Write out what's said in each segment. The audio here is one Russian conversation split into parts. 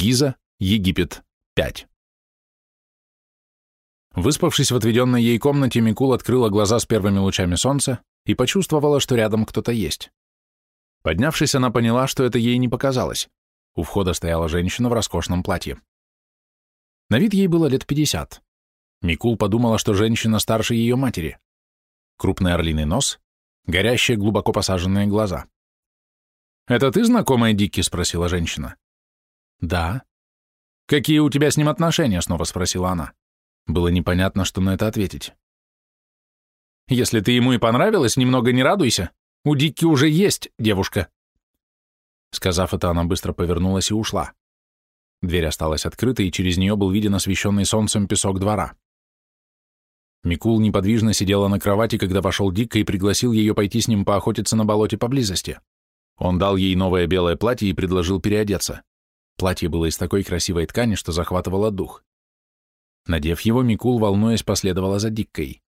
Гиза, Египет, 5. Выспавшись в отведенной ей комнате, Микул открыла глаза с первыми лучами солнца и почувствовала, что рядом кто-то есть. Поднявшись, она поняла, что это ей не показалось. У входа стояла женщина в роскошном платье. На вид ей было лет пятьдесят. Микул подумала, что женщина старше ее матери. Крупный орлиный нос, горящие глубоко посаженные глаза. «Это ты знакомая Дикки?» — спросила женщина. «Да». «Какие у тебя с ним отношения?» — снова спросила она. Было непонятно, что на это ответить. «Если ты ему и понравилась, немного не радуйся. У Дикки уже есть девушка». Сказав это, она быстро повернулась и ушла. Дверь осталась открытой, и через нее был виден освещенный солнцем песок двора. Микул неподвижно сидела на кровати, когда вошел Дикка и пригласил ее пойти с ним поохотиться на болоте поблизости. Он дал ей новое белое платье и предложил переодеться. Платье было из такой красивой ткани, что захватывало дух. Надев его, Микул, волнуясь, последовала за Диккой.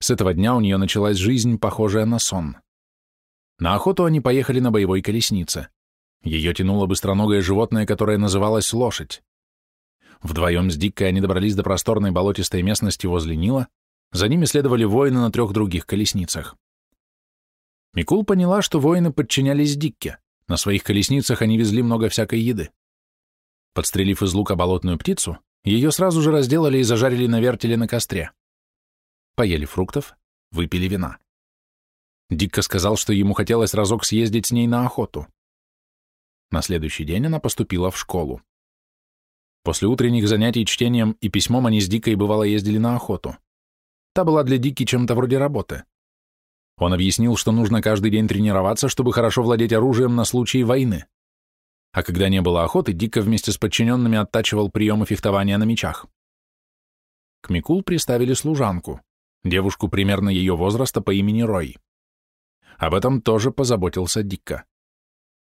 С этого дня у нее началась жизнь, похожая на сон. На охоту они поехали на боевой колеснице. Ее тянуло быстроногое животное, которое называлось лошадь. Вдвоем с Диккой они добрались до просторной болотистой местности возле Нила, за ними следовали воины на трех других колесницах. Микул поняла, что воины подчинялись Дикке. На своих колесницах они везли много всякой еды. Подстрелив из лука болотную птицу, ее сразу же разделали и зажарили на вертеле на костре. Поели фруктов, выпили вина. Дикка сказал, что ему хотелось разок съездить с ней на охоту. На следующий день она поступила в школу. После утренних занятий чтением и письмом они с Дикой бывало ездили на охоту. Та была для Дики чем-то вроде работы. Он объяснил, что нужно каждый день тренироваться, чтобы хорошо владеть оружием на случай войны. А когда не было охоты, Дика вместе с подчиненными оттачивал приемы фехтования на мечах. К Микул приставили служанку, девушку примерно ее возраста по имени Рой. Об этом тоже позаботился Дикка.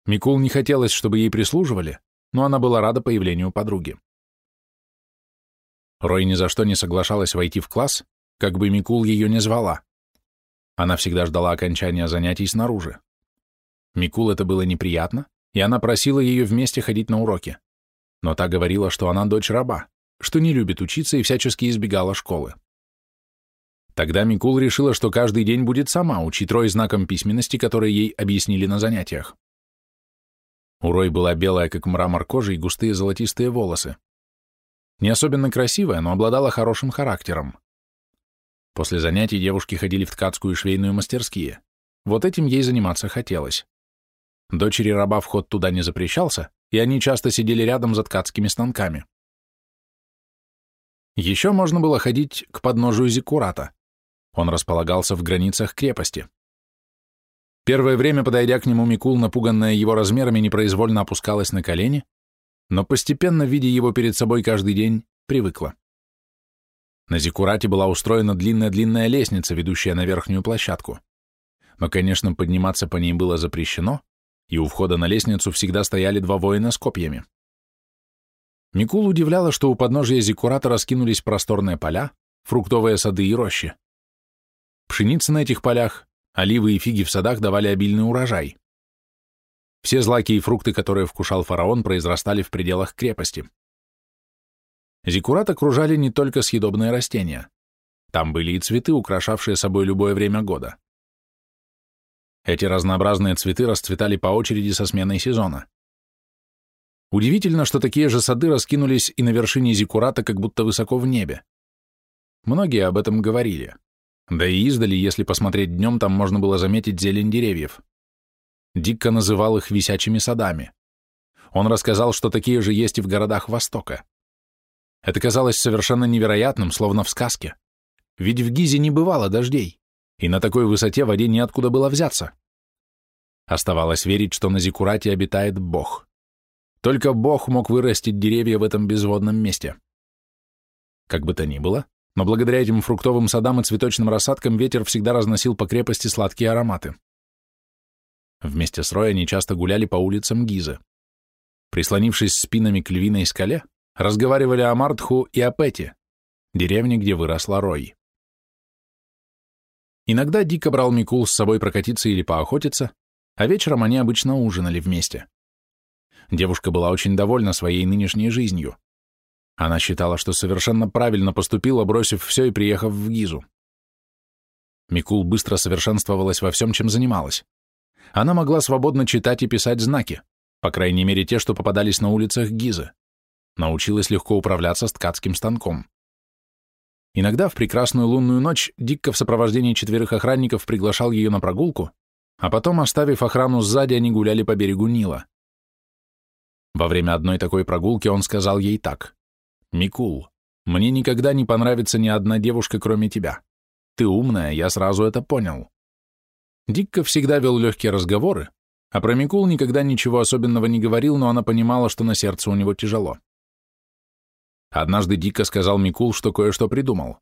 Микул не хотелось, чтобы ей прислуживали, но она была рада появлению подруги. Рой ни за что не соглашалась войти в класс, как бы Микул ее не звала. Она всегда ждала окончания занятий снаружи. Микул это было неприятно, и она просила ее вместе ходить на уроки. Но та говорила, что она дочь раба, что не любит учиться и всячески избегала школы. Тогда Микул решила, что каждый день будет сама учить Рой знаком письменности, которые ей объяснили на занятиях. У Рой была белая, как мрамор кожи, и густые золотистые волосы. Не особенно красивая, но обладала хорошим характером. После занятий девушки ходили в ткацкую и швейную мастерские. Вот этим ей заниматься хотелось. Дочери раба вход туда не запрещался, и они часто сидели рядом за ткацкими станками. Еще можно было ходить к подножию Зиккурата. Он располагался в границах крепости. Первое время, подойдя к нему, Микул, напуганная его размерами, непроизвольно опускалась на колени, но постепенно, видя его перед собой каждый день, привыкла. На Зикурате была устроена длинная-длинная лестница, ведущая на верхнюю площадку. Но, конечно, подниматься по ней было запрещено, и у входа на лестницу всегда стояли два воина с копьями. Микул удивляла, что у подножия Зикурата раскинулись просторные поля, фруктовые сады и рощи. Пшеница на этих полях Оливы и фиги в садах давали обильный урожай. Все злаки и фрукты, которые вкушал фараон, произрастали в пределах крепости. Зиккурат окружали не только съедобные растения. Там были и цветы, украшавшие собой любое время года. Эти разнообразные цветы расцветали по очереди со сменой сезона. Удивительно, что такие же сады раскинулись и на вершине Зиккурата, как будто высоко в небе. Многие об этом говорили. Да и издали, если посмотреть днем, там можно было заметить зелень деревьев. Дикко называл их висячими садами. Он рассказал, что такие же есть и в городах Востока. Это казалось совершенно невероятным, словно в сказке. Ведь в Гизе не бывало дождей, и на такой высоте воде неоткуда было взяться. Оставалось верить, что на Зикурате обитает Бог. Только Бог мог вырастить деревья в этом безводном месте. Как бы то ни было, но благодаря этим фруктовым садам и цветочным рассадкам ветер всегда разносил по крепости сладкие ароматы. Вместе с Рой они часто гуляли по улицам Гизы. Прислонившись спинами к львиной скале, разговаривали о Мартху и о Пете, деревне, где выросла Рой. Иногда Дико брал Микул с собой прокатиться или поохотиться, а вечером они обычно ужинали вместе. Девушка была очень довольна своей нынешней жизнью. Она считала, что совершенно правильно поступила, бросив все и приехав в Гизу. Микул быстро совершенствовалась во всем, чем занималась. Она могла свободно читать и писать знаки, по крайней мере те, что попадались на улицах Гизы. Научилась легко управляться с ткацким станком. Иногда в прекрасную лунную ночь Дикка в сопровождении четверых охранников приглашал ее на прогулку, а потом, оставив охрану сзади, они гуляли по берегу Нила. Во время одной такой прогулки он сказал ей так. «Микул, мне никогда не понравится ни одна девушка, кроме тебя. Ты умная, я сразу это понял». Дикка всегда вел легкие разговоры, а про Микул никогда ничего особенного не говорил, но она понимала, что на сердце у него тяжело. Однажды Дикка сказал Микул, что кое-что придумал.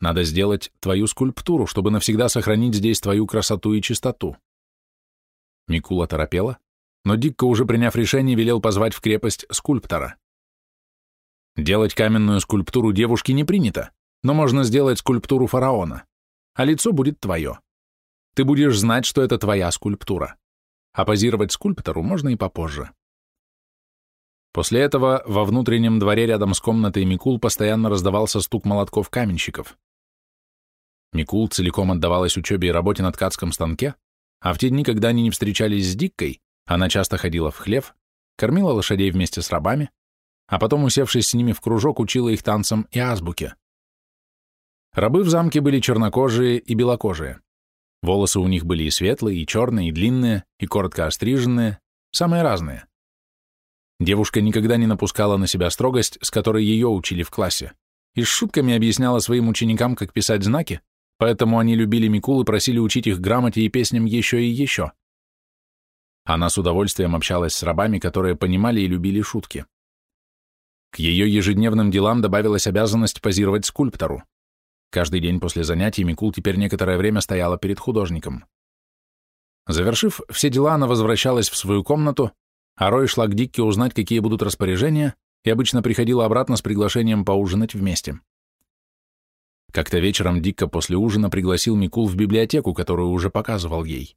Надо сделать твою скульптуру, чтобы навсегда сохранить здесь твою красоту и чистоту. Микула торопела, но Дикко, уже приняв решение, велел позвать в крепость скульптора. Делать каменную скульптуру девушки не принято, но можно сделать скульптуру фараона, а лицо будет твое. Ты будешь знать, что это твоя скульптура. А позировать скульптору можно и попозже. После этого во внутреннем дворе рядом с комнатой Микул постоянно раздавался стук молотков каменщиков. Микул целиком отдавалась учебе и работе на ткацком станке, а в те дни, когда они не встречались с Диккой, она часто ходила в хлев, кормила лошадей вместе с рабами, а потом, усевшись с ними в кружок, учила их танцам и азбуке. Рабы в замке были чернокожие и белокожие. Волосы у них были и светлые, и черные, и длинные, и коротко остриженные, самые разные. Девушка никогда не напускала на себя строгость, с которой ее учили в классе, и с шутками объясняла своим ученикам, как писать знаки, поэтому они любили Микул и просили учить их грамоте и песням еще и еще. Она с удовольствием общалась с рабами, которые понимали и любили шутки. К ее ежедневным делам добавилась обязанность позировать скульптору. Каждый день после занятий Микул теперь некоторое время стояла перед художником. Завершив все дела, она возвращалась в свою комнату, а Рой шла к Дикке узнать, какие будут распоряжения, и обычно приходила обратно с приглашением поужинать вместе. Как-то вечером Дикка после ужина пригласил Микул в библиотеку, которую уже показывал ей.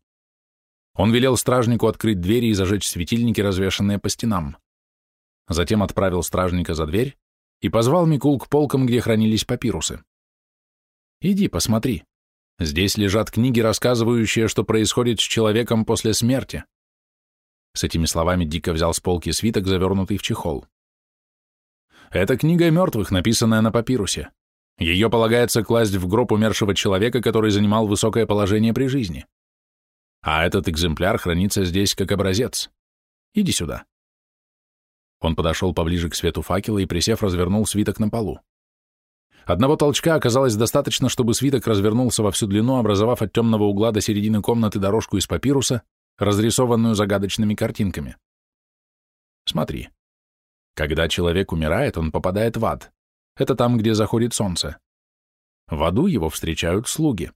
Он велел стражнику открыть двери и зажечь светильники, развешанные по стенам. Затем отправил стражника за дверь и позвал Микул к полкам, где хранились папирусы. «Иди, посмотри. Здесь лежат книги, рассказывающие, что происходит с человеком после смерти». С этими словами Дико взял с полки свиток, завернутый в чехол. «Это книга мертвых, написанная на папирусе. Ее полагается класть в гроб умершего человека, который занимал высокое положение при жизни а этот экземпляр хранится здесь как образец. Иди сюда». Он подошел поближе к свету факела и, присев, развернул свиток на полу. Одного толчка оказалось достаточно, чтобы свиток развернулся во всю длину, образовав от темного угла до середины комнаты дорожку из папируса, разрисованную загадочными картинками. Смотри. Когда человек умирает, он попадает в ад. Это там, где заходит солнце. В аду его встречают слуги.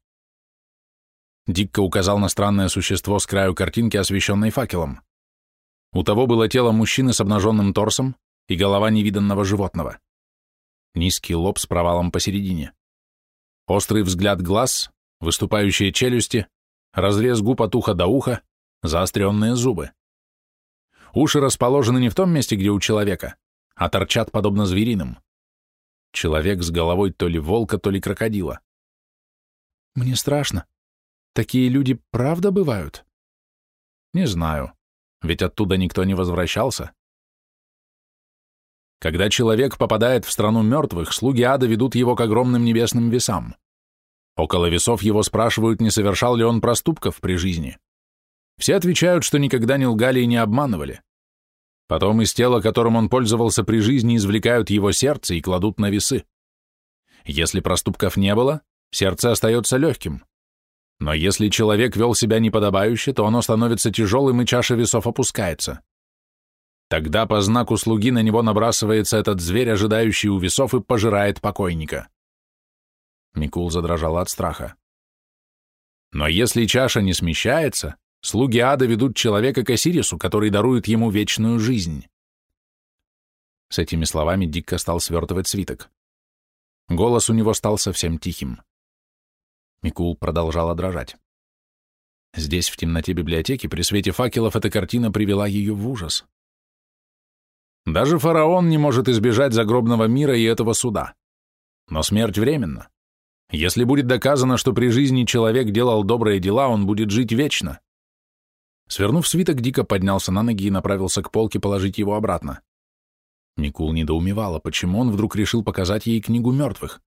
Дикко указал на странное существо с краю картинки, освещенной факелом. У того было тело мужчины с обнаженным торсом и голова невиданного животного. Низкий лоб с провалом посередине. Острый взгляд глаз, выступающие челюсти, разрез губ от уха до уха, заостренные зубы. Уши расположены не в том месте, где у человека, а торчат подобно звериным. Человек с головой то ли волка, то ли крокодила. «Мне страшно», Такие люди правда бывают? Не знаю, ведь оттуда никто не возвращался. Когда человек попадает в страну мертвых, слуги ада ведут его к огромным небесным весам. Около весов его спрашивают, не совершал ли он проступков при жизни. Все отвечают, что никогда не лгали и не обманывали. Потом из тела, которым он пользовался при жизни, извлекают его сердце и кладут на весы. Если проступков не было, сердце остается легким. Но если человек вел себя неподобающе, то оно становится тяжелым, и чаша весов опускается. Тогда по знаку слуги на него набрасывается этот зверь, ожидающий у весов, и пожирает покойника. Микул задрожал от страха. Но если чаша не смещается, слуги ада ведут человека к Осирису, который дарует ему вечную жизнь. С этими словами Дикка стал свертывать свиток. Голос у него стал совсем тихим. Микул продолжала дрожать. Здесь, в темноте библиотеки, при свете факелов, эта картина привела ее в ужас. Даже фараон не может избежать загробного мира и этого суда. Но смерть временна. Если будет доказано, что при жизни человек делал добрые дела, он будет жить вечно. Свернув свиток, Дико поднялся на ноги и направился к полке положить его обратно. Микул недоумевала, почему он вдруг решил показать ей книгу мертвых.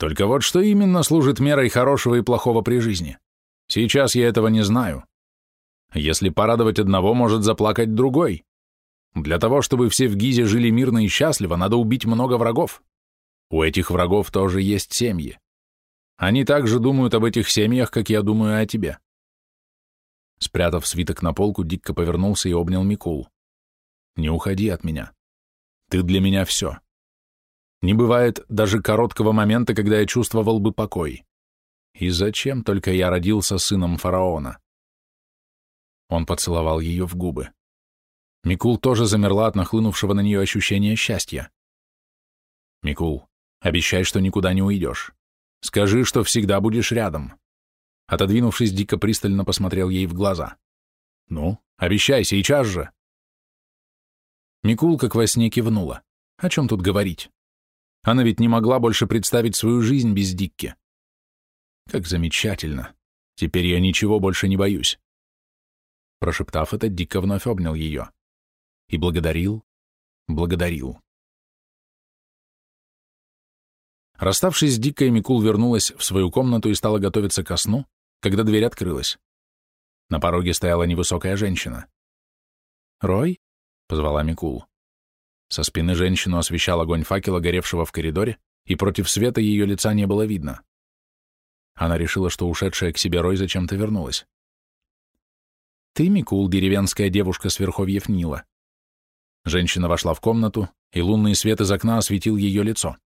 Только вот что именно служит мерой хорошего и плохого при жизни? Сейчас я этого не знаю. Если порадовать одного, может заплакать другой. Для того, чтобы все в Гизе жили мирно и счастливо, надо убить много врагов. У этих врагов тоже есть семьи. Они также думают об этих семьях, как я думаю о тебе. Спрятав свиток на полку, Дикко повернулся и обнял Микул. «Не уходи от меня. Ты для меня все. Не бывает даже короткого момента, когда я чувствовал бы покой. И зачем только я родился сыном фараона?» Он поцеловал ее в губы. Микул тоже замерла от нахлынувшего на нее ощущения счастья. «Микул, обещай, что никуда не уйдешь. Скажи, что всегда будешь рядом». Отодвинувшись, дико пристально посмотрел ей в глаза. «Ну, обещай, сейчас же!» Микул как во сне кивнула. О чем тут говорить? Она ведь не могла больше представить свою жизнь без Дикки. Как замечательно. Теперь я ничего больше не боюсь. Прошептав это, Дико вновь обнял ее. И благодарил, благодарил. Расставшись с Дикой, Микул вернулась в свою комнату и стала готовиться ко сну, когда дверь открылась. На пороге стояла невысокая женщина. «Рой?» — позвала Микул. Со спины женщину освещал огонь факела, горевшего в коридоре, и против света ее лица не было видно. Она решила, что ушедшая к себе Рой зачем-то вернулась. «Ты, Микул, деревенская девушка с верховьев Нила». Женщина вошла в комнату, и лунный свет из окна осветил ее лицо.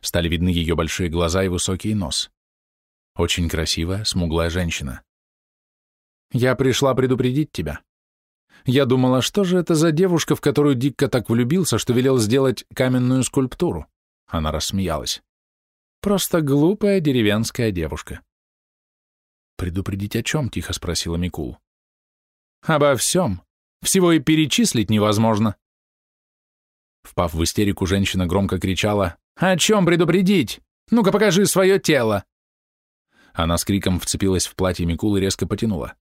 Стали видны ее большие глаза и высокий нос. Очень красивая, смуглая женщина. «Я пришла предупредить тебя. Я думала, что же это за девушка, в которую Дикка так влюбился, что велел сделать каменную скульптуру?» Она рассмеялась. «Просто глупая деревенская девушка». «Предупредить о чем?» — тихо спросила Микул. «Обо всем. Всего и перечислить невозможно». Впав в истерику, женщина громко кричала «О чем предупредить? Ну-ка покажи свое тело!» Она с криком вцепилась в платье Микул и резко потянула.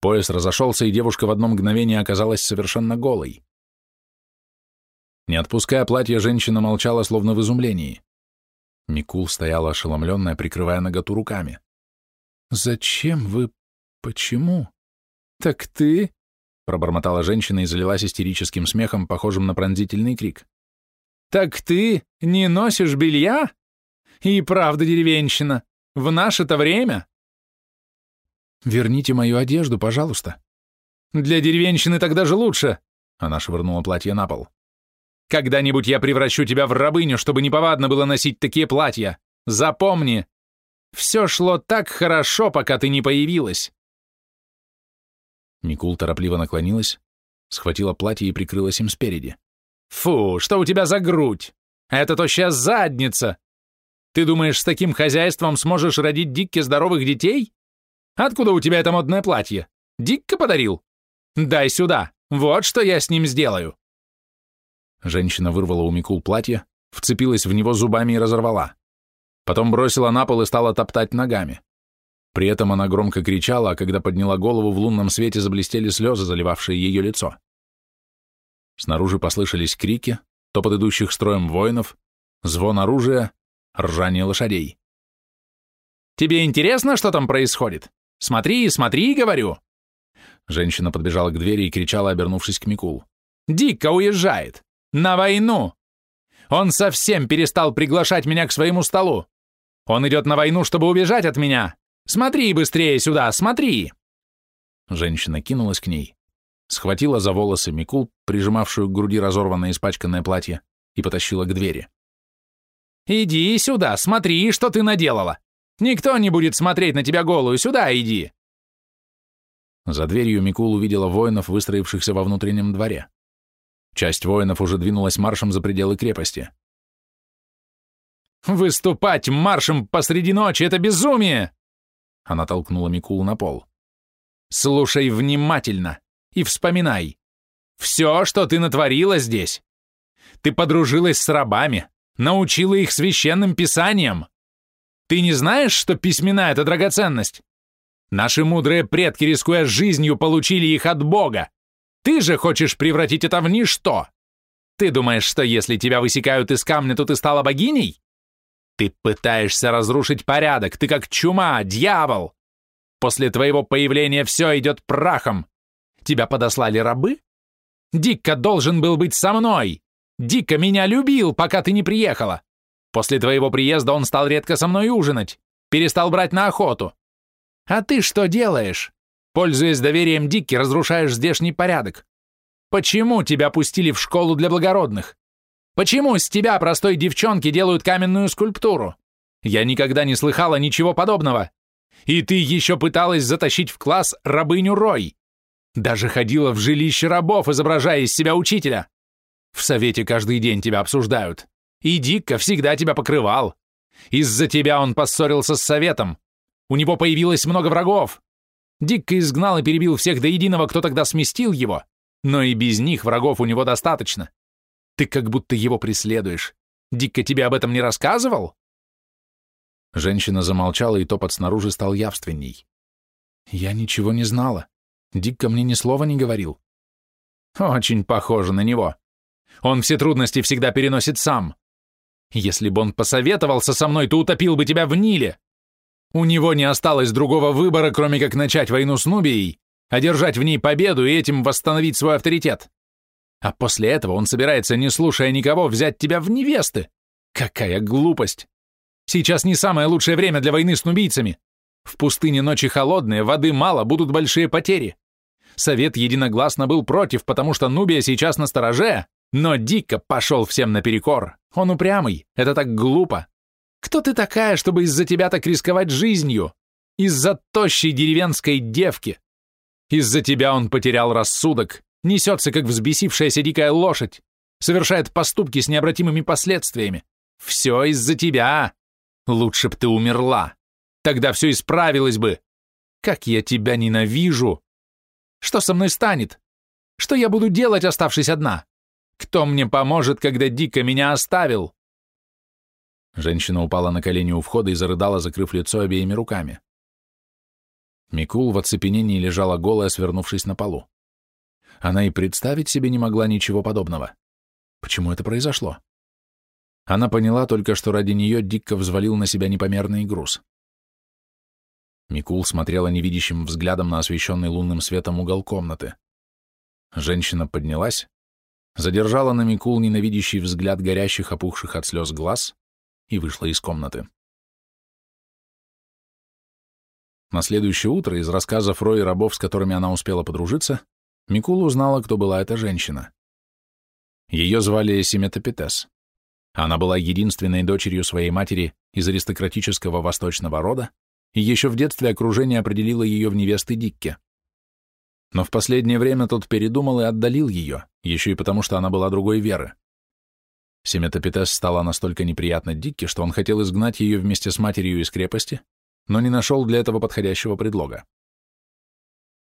Пояс разошелся, и девушка в одно мгновение оказалась совершенно голой. Не отпуская платье, женщина молчала, словно в изумлении. Микул стояла ошеломленная, прикрывая наготу руками. «Зачем вы... Почему?» «Так ты...» — пробормотала женщина и залилась истерическим смехом, похожим на пронзительный крик. «Так ты не носишь белья? И правда деревенщина. В наше-то время? Верните мою одежду, пожалуйста. Для деревенщины тогда же лучше. Она швырнула платье на пол. Когда-нибудь я превращу тебя в рабыню, чтобы неповадно было носить такие платья. Запомни, все шло так хорошо, пока ты не появилась. Никул торопливо наклонилась, схватила платье и прикрылась им спереди. «Фу, что у тебя за грудь? Это тощая задница! Ты думаешь, с таким хозяйством сможешь родить Дикке здоровых детей? Откуда у тебя это модное платье? Дикка подарил? Дай сюда, вот что я с ним сделаю. Женщина вырвала у Микул платье, вцепилась в него зубами и разорвала. Потом бросила на пол и стала топтать ногами. При этом она громко кричала, а когда подняла голову, в лунном свете заблестели слезы, заливавшие ее лицо. Снаружи послышались крики, топот идущих строем воинов, звон оружия, ржание лошадей. «Тебе интересно, что там происходит? Смотри, смотри, говорю!» Женщина подбежала к двери и кричала, обернувшись к Микул. «Дикко уезжает! На войну! Он совсем перестал приглашать меня к своему столу! Он идет на войну, чтобы убежать от меня! Смотри быстрее сюда, смотри!» Женщина кинулась к ней, схватила за волосы Микул, прижимавшую к груди разорванное испачканное платье, и потащила к двери. «Иди сюда, смотри, что ты наделала! Никто не будет смотреть на тебя голую, сюда иди!» За дверью Микул увидела воинов, выстроившихся во внутреннем дворе. Часть воинов уже двинулась маршем за пределы крепости. «Выступать маршем посреди ночи — это безумие!» Она толкнула Микулу на пол. «Слушай внимательно и вспоминай. Все, что ты натворила здесь. Ты подружилась с рабами, научила их священным писаниям. Ты не знаешь, что письмена — это драгоценность? Наши мудрые предки, рискуя жизнью, получили их от Бога. Ты же хочешь превратить это в ничто. Ты думаешь, что если тебя высекают из камня, то ты стала богиней? Ты пытаешься разрушить порядок, ты как чума, дьявол. После твоего появления все идет прахом. Тебя подослали рабы? Дикка должен был быть со мной. Дикка меня любил, пока ты не приехала. После твоего приезда он стал редко со мной ужинать, перестал брать на охоту. А ты что делаешь? Пользуясь доверием Дикки, разрушаешь здешний порядок. Почему тебя пустили в школу для благородных? Почему с тебя, простой девчонки, делают каменную скульптуру? Я никогда не слыхала ничего подобного. И ты еще пыталась затащить в класс рабыню Рой. Даже ходила в жилище рабов, изображая из себя учителя. В совете каждый день тебя обсуждают. И Дикка всегда тебя покрывал. Из-за тебя он поссорился с советом. У него появилось много врагов. Дикка изгнал и перебил всех до единого, кто тогда сместил его. Но и без них врагов у него достаточно. Ты как будто его преследуешь. Дикка тебе об этом не рассказывал?» Женщина замолчала, и топот снаружи стал явственней. «Я ничего не знала. Дикка мне ни слова не говорил». «Очень похоже на него. Он все трудности всегда переносит сам. Если бы он посоветовался со мной, то утопил бы тебя в Ниле. У него не осталось другого выбора, кроме как начать войну с Нубией, одержать в ней победу и этим восстановить свой авторитет. А после этого он собирается, не слушая никого, взять тебя в невесты. Какая глупость! Сейчас не самое лучшее время для войны с нубийцами. В пустыне ночи холодные, воды мало, будут большие потери. Совет единогласно был против, потому что Нубия сейчас на стороже, но дико пошел всем наперекор. Он упрямый, это так глупо. Кто ты такая, чтобы из-за тебя так рисковать жизнью? Из-за тощей деревенской девки. Из-за тебя он потерял рассудок, несется, как взбесившаяся дикая лошадь, совершает поступки с необратимыми последствиями. Все из-за тебя. Лучше б ты умерла. Тогда все исправилось бы. Как я тебя ненавижу. Что со мной станет? Что я буду делать, оставшись одна? Кто мне поможет, когда Дика меня оставил?» Женщина упала на колени у входа и зарыдала, закрыв лицо обеими руками. Микул в оцепенении лежала голая, свернувшись на полу. Она и представить себе не могла ничего подобного. Почему это произошло? Она поняла только, что ради нее Дикко взвалил на себя непомерный груз. Микул смотрела невидящим взглядом на освещенный лунным светом угол комнаты. Женщина поднялась, задержала на Микул ненавидящий взгляд горящих, опухших от слез глаз и вышла из комнаты. На следующее утро из рассказов Рои рабов, с которыми она успела подружиться, Микул узнала, кто была эта женщина. Ее звали Семетопитес. Она была единственной дочерью своей матери из аристократического восточного рода, и еще в детстве окружение определило ее в невесты Дикке. Но в последнее время тот передумал и отдалил ее, еще и потому, что она была другой веры. Семетопитес стала настолько неприятна Дикке, что он хотел изгнать ее вместе с матерью из крепости, но не нашел для этого подходящего предлога.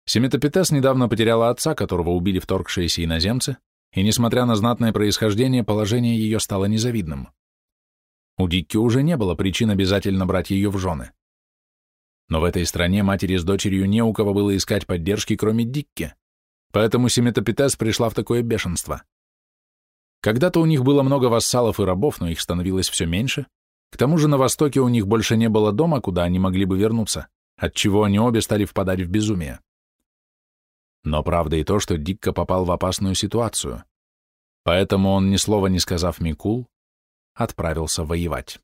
Семетопитес недавно потеряла отца, которого убили вторгшиеся иноземцы, и, несмотря на знатное происхождение, положение ее стало незавидным. У Дикки уже не было причин обязательно брать ее в жены. Но в этой стране матери с дочерью не у кого было искать поддержки, кроме Дикки. Поэтому Семетопитес пришла в такое бешенство. Когда-то у них было много вассалов и рабов, но их становилось все меньше. К тому же на Востоке у них больше не было дома, куда они могли бы вернуться, отчего они обе стали впадать в безумие. Но правда и то, что Дикка попал в опасную ситуацию. Поэтому он, ни слова не сказав Микул, отправился воевать.